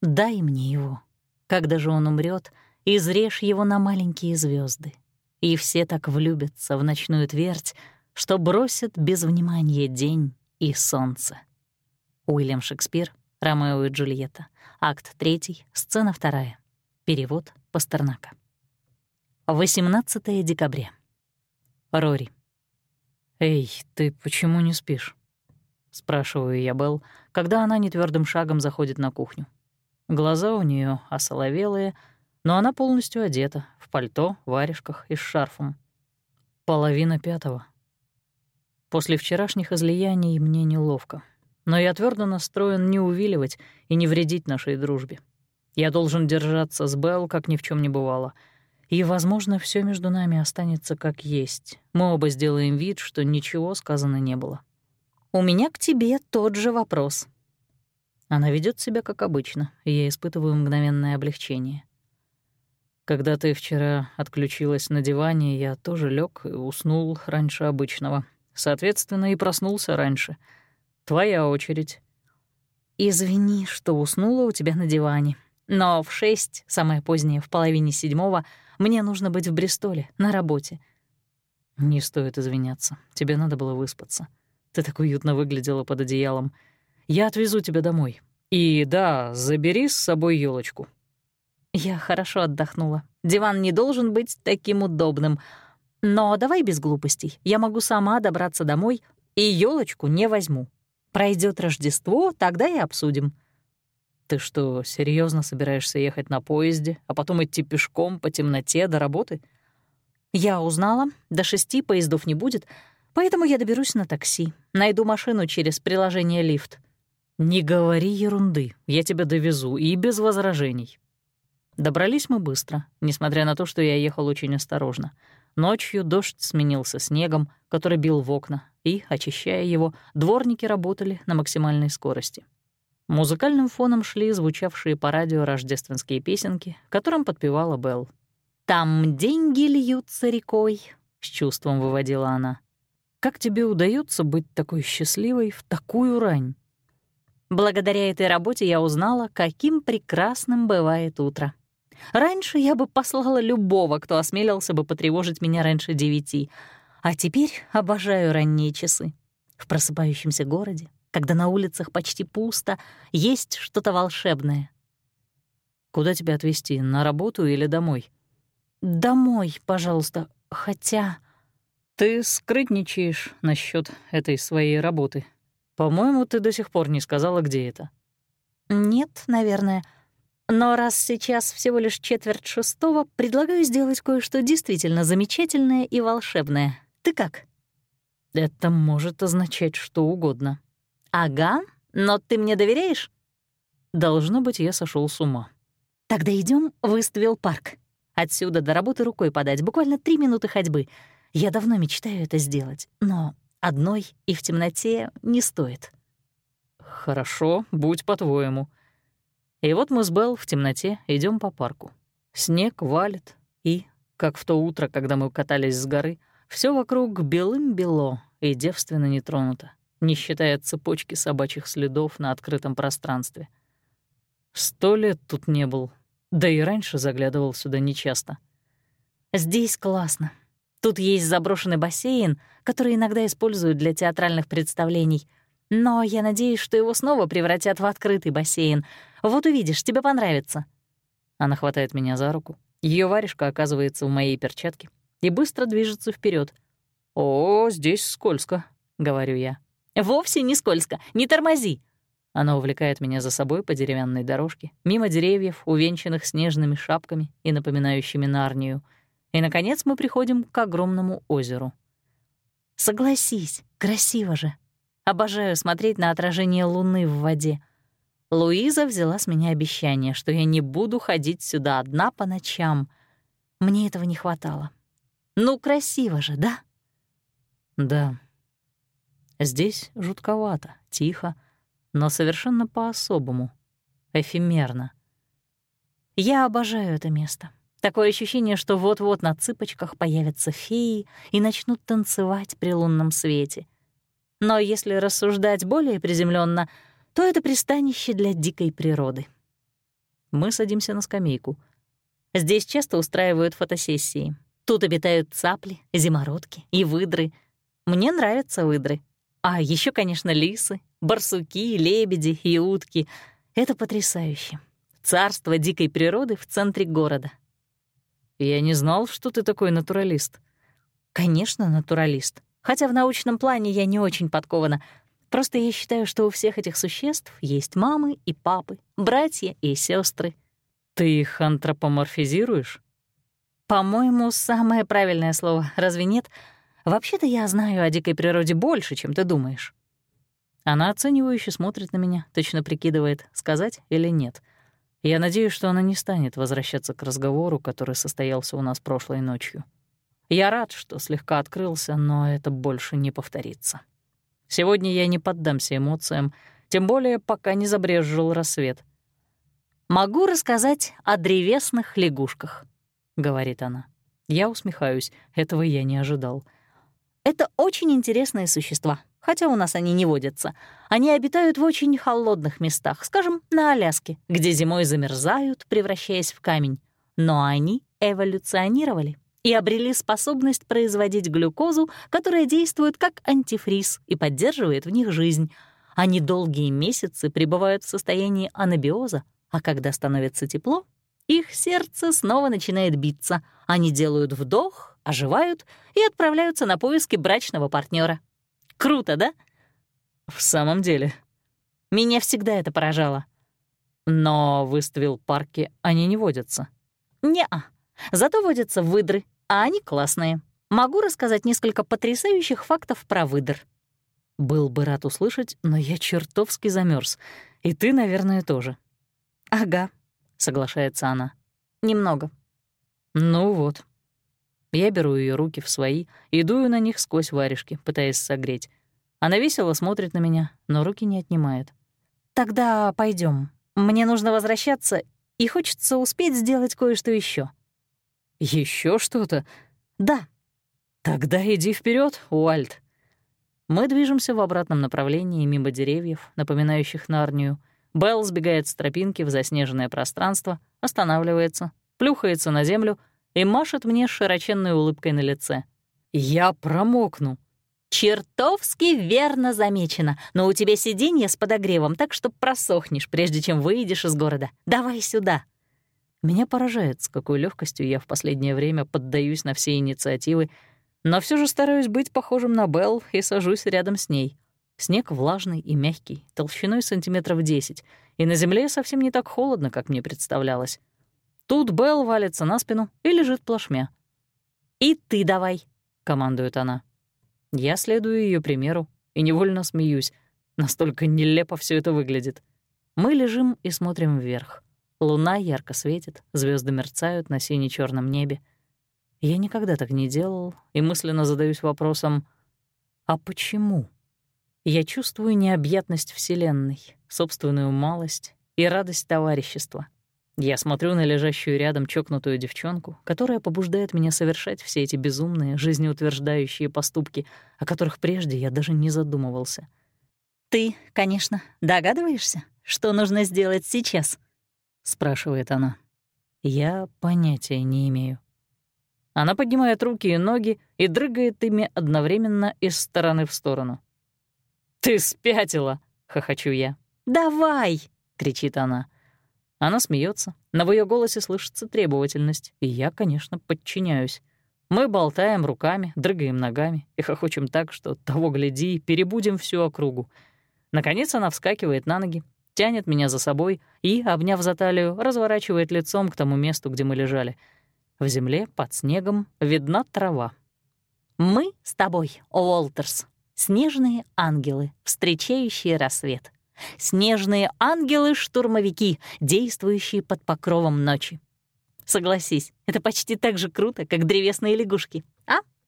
Дай мне его. Когда же он умрет, изрежь его на маленькие звезды. И все так влюбятся в ночную твердь, что бросят без внимания день и солнце. Уильям Шекспир, Ромео и Джульетта, акт 3, сцена 2. Перевод Пастернака. 18 декабря. Рори. «Эй, ты почему не спишь?» — спрашиваю я Белл, когда она нетвёрдым шагом заходит на кухню. Глаза у неё осоловелые, но она полностью одета, в пальто, варежках и с шарфом. Половина пятого. После вчерашних излияний мне неловко, но я твёрдо настроен не увиливать и не вредить нашей дружбе. Я должен держаться с Белл, как ни в чём не бывало — и, возможно, все между нами останется как есть. Мы оба сделаем вид, что ничего сказано не было. «У меня к тебе тот же вопрос». Она ведет себя как обычно, и я испытываю мгновенное облегчение. Когда ты вчера отключилась на диване, я тоже лег и уснул раньше обычного. Соответственно, и проснулся раньше. Твоя очередь. «Извини, что уснула у тебя на диване. Но в шесть, самое позднее, в половине седьмого, мне нужно быть в Бристоле, на работе». «Не стоит извиняться. Тебе надо было выспаться. Ты так уютно выглядела под одеялом. Я отвезу тебя домой. И да, забери с собой елочку. Я хорошо отдохнула. Диван не должен быть таким удобным. Но давай без глупостей. Я могу сама добраться домой и елочку не возьму. Пройдет Рождество, тогда и обсудим. Ты что, серьезно собираешься ехать на поезде, а потом идти пешком по темноте до работы? Я узнала, до шести поездов не будет, поэтому я доберусь на такси. Найду машину через приложение «Лифт». Не говори ерунды, я тебя довезу и без возражений. Добрались мы быстро, несмотря на то, что я ехал очень осторожно. Ночью дождь сменился снегом, который бил в окна, и, очищая его, дворники работали на максимальной скорости. Музыкальным фоном шли звучавшие по радио рождественские песенки, которым подпевала Белл. «Там деньги льются рекой», — с чувством выводила она. «Как тебе удается быть такой счастливой в такую рань?» Благодаря этой работе я узнала, каким прекрасным бывает утро. Раньше я бы послала любого, кто осмелился бы потревожить меня раньше девяти, а теперь обожаю ранние часы. В просыпающемся городе когда на улицах почти пусто, есть что-то волшебное. Куда тебя отвезти, на работу или домой? Домой, пожалуйста, хотя... Ты скрытничаешь насчет этой своей работы. По-моему, ты до сих пор не сказала, где это. Нет, наверное. Но раз сейчас всего лишь четверть шестого, предлагаю сделать кое-что действительно замечательное и волшебное. Ты как? Это может означать что угодно. «Ага, но ты мне доверяешь?» Должно быть, я сошел с ума. «Тогда идем в Иствилл парк. Отсюда до работы рукой подать, буквально три минуты ходьбы. Я давно мечтаю это сделать, но одной и в темноте не стоит». «Хорошо, будь по-твоему». И вот мы с Белл в темноте идем по парку. Снег валит, и, как в то утро, когда мы катались с горы, все вокруг белым-бело и девственно не тронуто не считая цепочки собачьих следов на открытом пространстве. Сто лет тут не был, да и раньше заглядывал сюда нечасто. Здесь классно. Тут есть заброшенный бассейн, который иногда используют для театральных представлений. Но я надеюсь, что его снова превратят в открытый бассейн. Вот увидишь, тебе понравится. Она хватает меня за руку. Ее варежка оказывается в моей перчатке и быстро движется вперед. «О, здесь скользко», — говорю я. «Вовсе не скользко, не тормози!» Она увлекает меня за собой по деревянной дорожке, мимо деревьев, увенчанных снежными шапками и напоминающими Нарнию. И, наконец, мы приходим к огромному озеру. Согласись, красиво же. Обожаю смотреть на отражение луны в воде. Луиза взяла с меня обещание, что я не буду ходить сюда одна по ночам. Мне этого не хватало. Ну, красиво же, да? Да, Здесь жутковато, тихо, но совершенно по-особому, эфемерно. Я обожаю это место. Такое ощущение, что вот-вот на цыпочках появятся феи и начнут танцевать при лунном свете. Но если рассуждать более приземленно, то это пристанище для дикой природы. Мы садимся на скамейку. Здесь часто устраивают фотосессии. Тут обитают цапли, зимородки и выдры. Мне нравятся выдры. А еще, конечно, лисы, барсуки, лебеди и утки. Это потрясающе. Царство дикой природы в центре города. Я не знал, что ты такой натуралист. Конечно, натуралист. Хотя в научном плане я не очень подкована. Просто я считаю, что у всех этих существ есть мамы и папы, братья и сестры. Ты их антропоморфизируешь? По-моему, самое правильное слово, разве нет? Вообще-то я знаю о дикой природе больше, чем ты думаешь. Она оценивающе смотрит на меня, точно прикидывает, сказать или нет. Я надеюсь, что она не станет возвращаться к разговору, который состоялся у нас прошлой ночью. Я рад, что слегка открылся, но это больше не повторится. Сегодня я не поддамся эмоциям, тем более пока не забрезжил рассвет. «Могу рассказать о древесных лягушках», — говорит она. Я усмехаюсь, этого я не ожидал. «Это очень интересные существа, хотя у нас они не водятся. Они обитают в очень холодных местах, скажем, на Аляске, где зимой замерзают, превращаясь в камень. Но они эволюционировали и обрели способность производить глюкозу, которая действует как антифриз и поддерживает в них жизнь. Они долгие месяцы пребывают в состоянии анабиоза, а когда становится тепло, их сердце снова начинает биться. Они делают вдох, оживают и отправляются на поиски брачного партнера. Круто, да? В самом деле. Меня всегда это поражало. Но выставил парки они не водятся. Не-а. Зато водятся выдры, а они классные. Могу рассказать несколько потрясающих фактов про выдр. Был бы рад услышать, но я чертовски замерз, И ты, наверное, тоже. «Ага», — соглашается она. «Немного». «Ну вот». Я беру ее руки в свои и дую на них сквозь варежки, пытаясь согреть. Она весело смотрит на меня, но руки не отнимает. «Тогда пойдем. Мне нужно возвращаться, и хочется успеть сделать кое-что еще. Еще что-то? Да. Тогда иди вперед, Уальт. Мы движемся в обратном направлении мимо деревьев, напоминающих Нарнию. Белл сбегает с тропинки в заснеженное пространство, останавливается, плюхается на землю и машет мне широченной улыбкой на лице. «Я промокну», «Чертовски верно замечено, но у тебя сиденье с подогревом, так что просохнешь, прежде чем выйдешь из города. Давай сюда». Меня поражает, с какой легкостью я в последнее время поддаюсь на все инициативы, но все же стараюсь быть похожим на Белл и сажусь рядом с ней. Снег влажный и мягкий, толщиной сантиметров 10, и на земле совсем не так холодно, как мне представлялось. Тут Белл валится на спину и лежит плашмя. «И ты давай», — командует она. Я следую ее примеру и невольно смеюсь. Настолько нелепо все это выглядит. Мы лежим и смотрим вверх. Луна ярко светит, звезды мерцают на сине черном небе. Я никогда так не делал и мысленно задаюсь вопросом «А почему?» Я чувствую необъятность Вселенной, собственную малость и радость товарищества — я смотрю на лежащую рядом чокнутую девчонку, которая побуждает меня совершать все эти безумные, жизнеутверждающие поступки, о которых прежде я даже не задумывался. «Ты, конечно, догадываешься, что нужно сделать сейчас?» — спрашивает она. Я понятия не имею. Она поднимает руки и ноги и дрыгает ими одновременно из стороны в сторону. «Ты спятила!» — хохочу я. «Давай!» — кричит она. Она смеется, но в ее голосе слышится требовательность, и я, конечно, подчиняюсь. Мы болтаем руками, дрыгаем ногами и хохочем так, что, того гляди, перебудем всю округу. Наконец она вскакивает на ноги, тянет меня за собой и, обняв за талию, разворачивает лицом к тому месту, где мы лежали. В земле, под снегом, видна трава. «Мы с тобой, Уолтерс, снежные ангелы, встречающие рассвет», Снежные ангелы-штурмовики, действующие под покровом ночи. Согласись, это почти так же круто, как древесные лягушки, а?